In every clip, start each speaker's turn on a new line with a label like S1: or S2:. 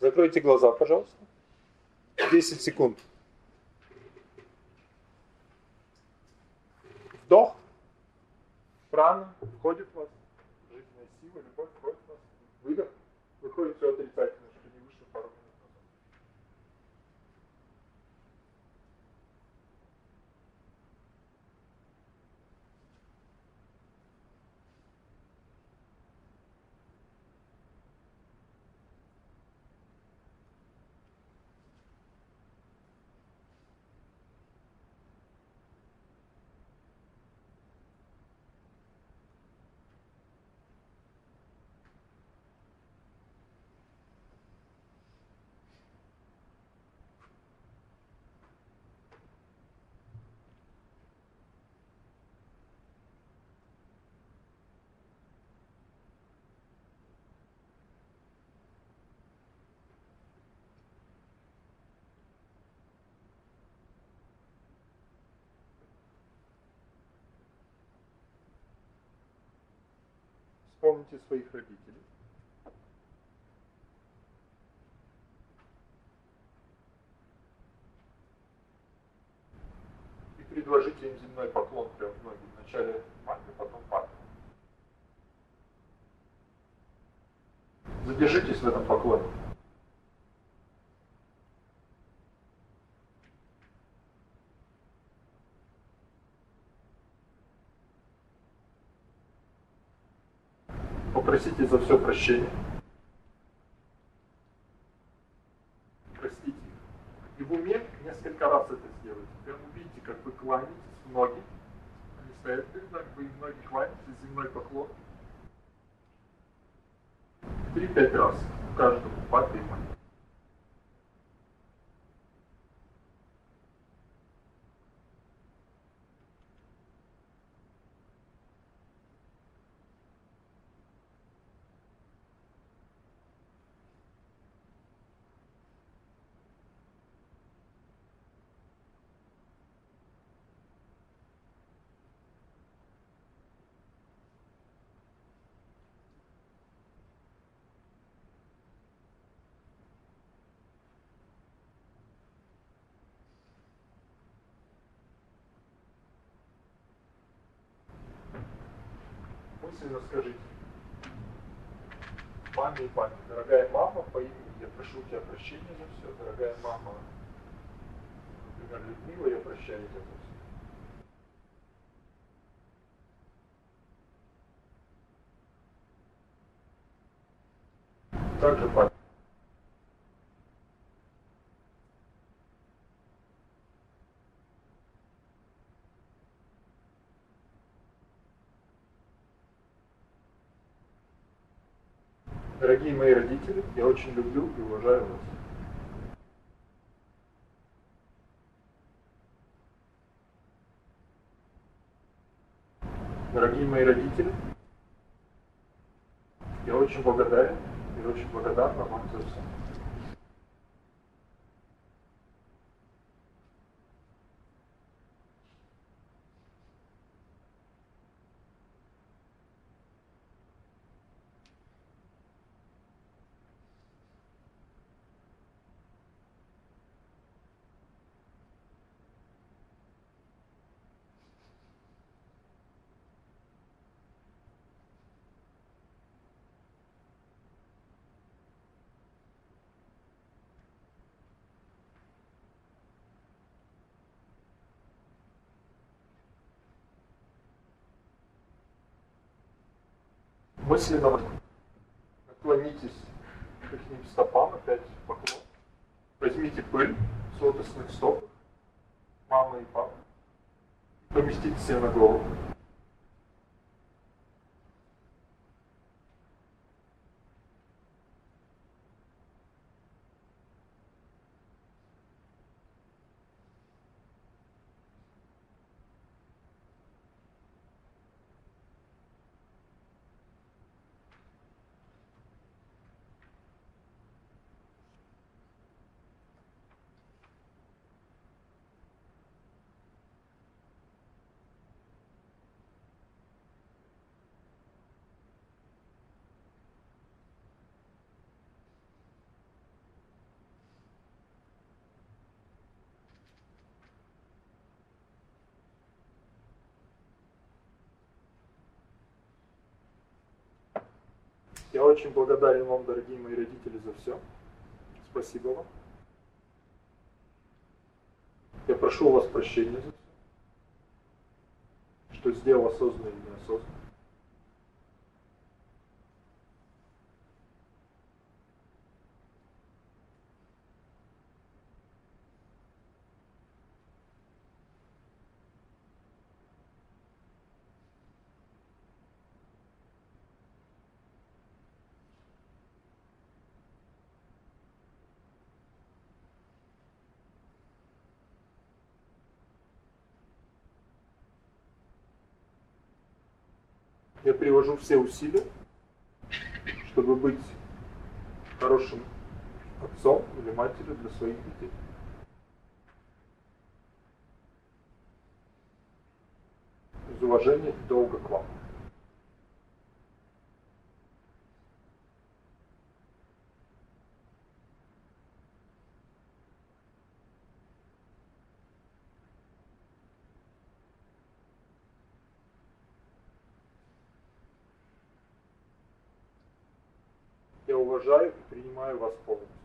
S1: Закройте глаза, пожалуйста. 10 секунд. Вдох. Прана входит в вас. Жизненная сила, любовь входит в вас. Выдох. Выходит все отрицательно, Вспомните своих родителей. И предложите им земной поклон прям в ноги. Вначале маме, потом папе. Задержитесь в этом поклоне. Попросите за все прощения. Простите их. И в уме несколько раз это сделайте. Прям увидите, как вы кланяетесь в ноги. Они стоят перед вами, вы им ноги кланяетесь, земной поклон. Три-пять раз каждому, папе. Мысленно скажите маме и папе, дорогая мама, по имени, я прошу тебя прощения за все, дорогая мама, например, Людмила, я прощаю тебя. Также папе. Дорогие мои родители, я очень люблю и уважаю вас. Дорогие мои родители, я очень благодарен и очень благодарна вам за все. Мысленно наклонитесь к их стопам, опять поклон. Возьмите пыль с лотосных стоп, мамы и папы, поместите себе на голову. Я очень благодарен вам, дорогие мои родители, за все. Спасибо вам. Я прошу у вас прощения за все, что сделал осознанно или неосознанно. Я привожу все усилия, чтобы быть хорошим отцом или матерью для своих детей. Из уважения и долга к вам. Я уважаю и принимаю вас полностью.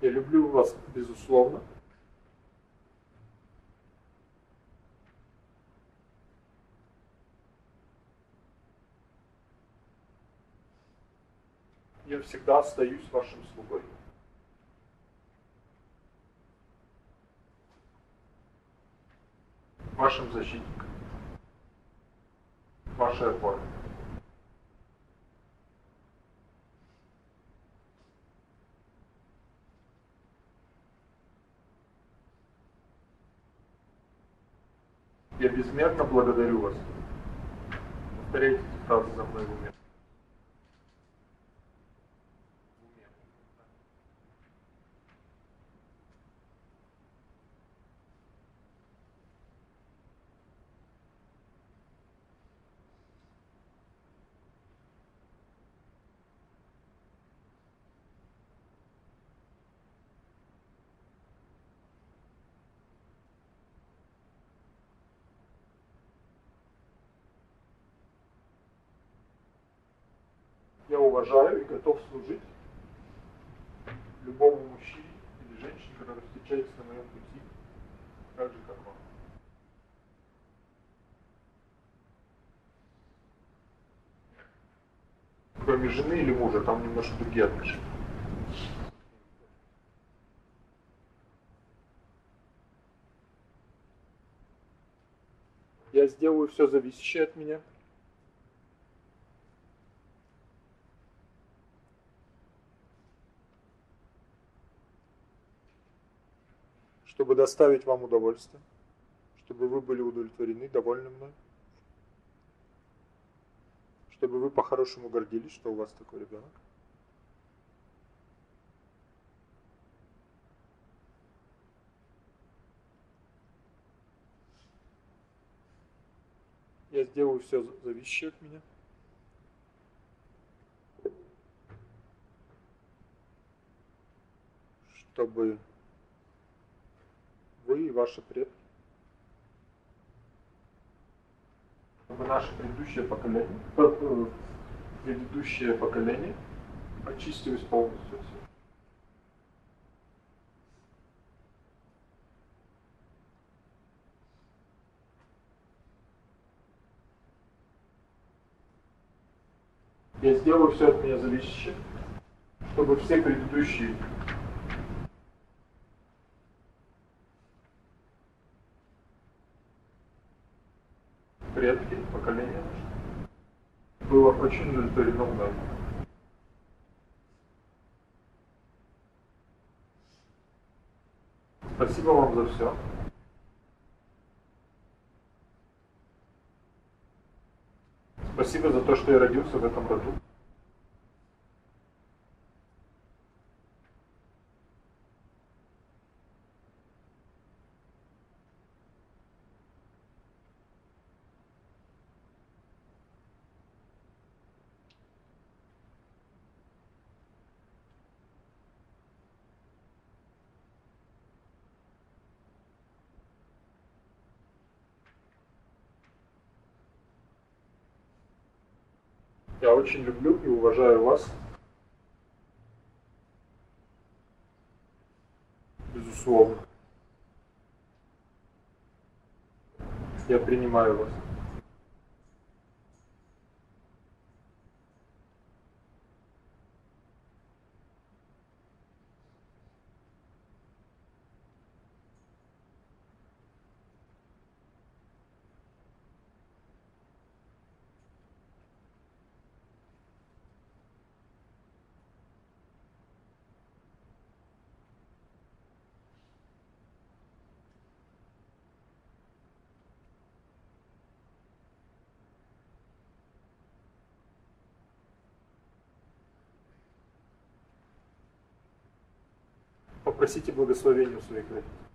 S1: Я люблю вас безусловно. Я всегда остаюсь вашим слугой. Вашим защитником, вашей опорой. Я безмерно благодарю вас. Повторяйте фразы за мной в уме. Я уважаю и готов служить любому мужчине или женщине, который встречается на моем пути, так же, как вам. Кроме жены или мужа, там немножко другие отношения. Я сделаю все зависящее от меня. Чтобы доставить вам удовольствие, чтобы вы были удовлетворены, довольны мной, чтобы вы по-хорошему гордились, что у вас такой ребенок. Я сделаю все зависящее от меня. Чтобы ваши предки. Чтобы наше предыдущее поколение, э, предыдущее поколение очистилось полностью от. Я сделаю все от меня зависящее, чтобы все предыдущие предки, поколения наше, было очень удовлетворено мной. Спасибо вам за все. Спасибо за то, что я родился в этом роду. Я очень люблю и уважаю вас. Безусловно. Я принимаю вас. Попросите благословения у своих родителей.